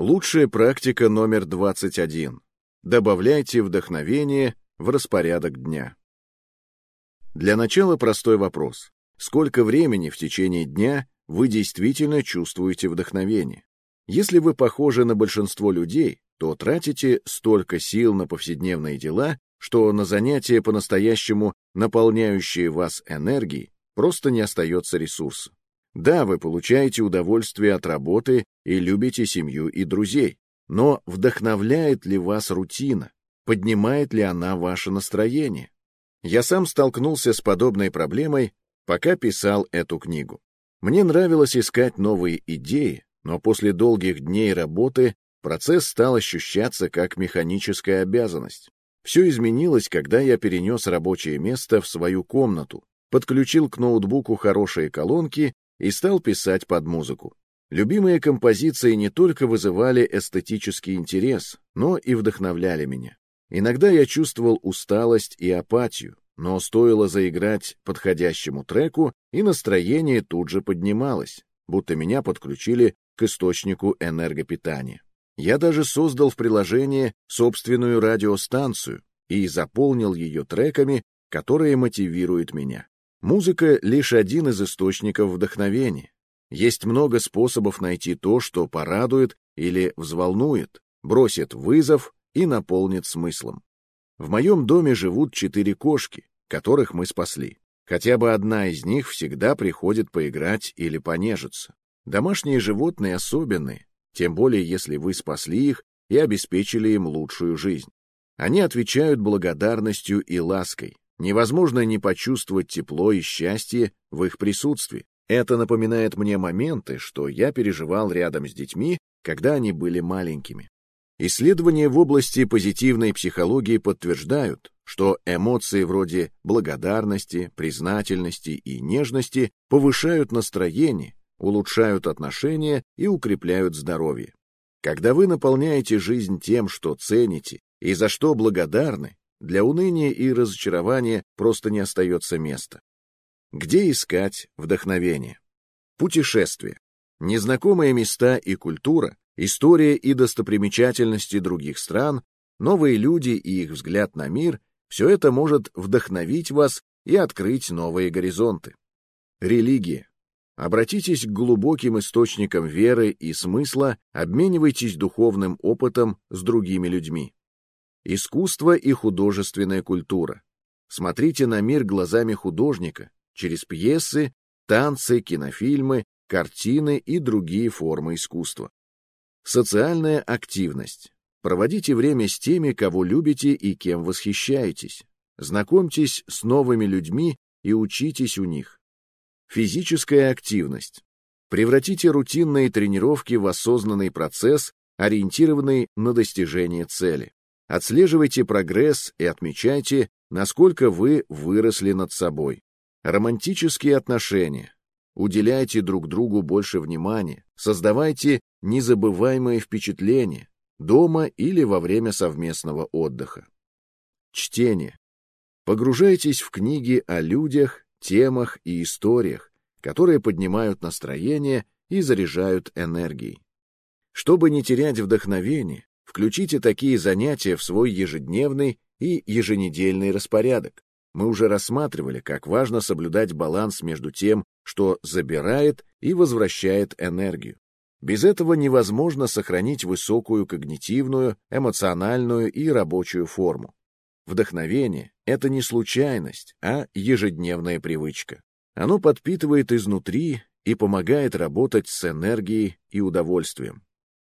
Лучшая практика номер 21. Добавляйте вдохновение в распорядок дня. Для начала простой вопрос. Сколько времени в течение дня вы действительно чувствуете вдохновение? Если вы похожи на большинство людей, то тратите столько сил на повседневные дела, что на занятия по-настоящему наполняющие вас энергией просто не остается ресурса. Да, вы получаете удовольствие от работы и любите семью и друзей, но вдохновляет ли вас рутина? Поднимает ли она ваше настроение? Я сам столкнулся с подобной проблемой, пока писал эту книгу. Мне нравилось искать новые идеи, но после долгих дней работы процесс стал ощущаться как механическая обязанность. Все изменилось, когда я перенес рабочее место в свою комнату, подключил к ноутбуку хорошие колонки и стал писать под музыку. Любимые композиции не только вызывали эстетический интерес, но и вдохновляли меня. Иногда я чувствовал усталость и апатию, но стоило заиграть подходящему треку, и настроение тут же поднималось, будто меня подключили к источнику энергопитания. Я даже создал в приложении собственную радиостанцию и заполнил ее треками, которые мотивируют меня. Музыка — лишь один из источников вдохновения. Есть много способов найти то, что порадует или взволнует, бросит вызов и наполнит смыслом. В моем доме живут четыре кошки, которых мы спасли. Хотя бы одна из них всегда приходит поиграть или понежиться. Домашние животные особенные, тем более если вы спасли их и обеспечили им лучшую жизнь. Они отвечают благодарностью и лаской, Невозможно не почувствовать тепло и счастье в их присутствии. Это напоминает мне моменты, что я переживал рядом с детьми, когда они были маленькими. Исследования в области позитивной психологии подтверждают, что эмоции вроде благодарности, признательности и нежности повышают настроение, улучшают отношения и укрепляют здоровье. Когда вы наполняете жизнь тем, что цените и за что благодарны, для уныния и разочарования просто не остается места. Где искать вдохновение? Путешествия. Незнакомые места и культура, история и достопримечательности других стран, новые люди и их взгляд на мир — все это может вдохновить вас и открыть новые горизонты. Религия. Обратитесь к глубоким источникам веры и смысла, обменивайтесь духовным опытом с другими людьми. Искусство и художественная культура. Смотрите на мир глазами художника, через пьесы, танцы, кинофильмы, картины и другие формы искусства. Социальная активность. Проводите время с теми, кого любите и кем восхищаетесь. Знакомьтесь с новыми людьми и учитесь у них. Физическая активность. Превратите рутинные тренировки в осознанный процесс, ориентированный на достижение цели. Отслеживайте прогресс и отмечайте, насколько вы выросли над собой. Романтические отношения. Уделяйте друг другу больше внимания, создавайте незабываемые впечатления дома или во время совместного отдыха. Чтение. Погружайтесь в книги о людях, темах и историях, которые поднимают настроение и заряжают энергией. Чтобы не терять вдохновение, Включите такие занятия в свой ежедневный и еженедельный распорядок. Мы уже рассматривали, как важно соблюдать баланс между тем, что забирает и возвращает энергию. Без этого невозможно сохранить высокую когнитивную, эмоциональную и рабочую форму. Вдохновение — это не случайность, а ежедневная привычка. Оно подпитывает изнутри и помогает работать с энергией и удовольствием.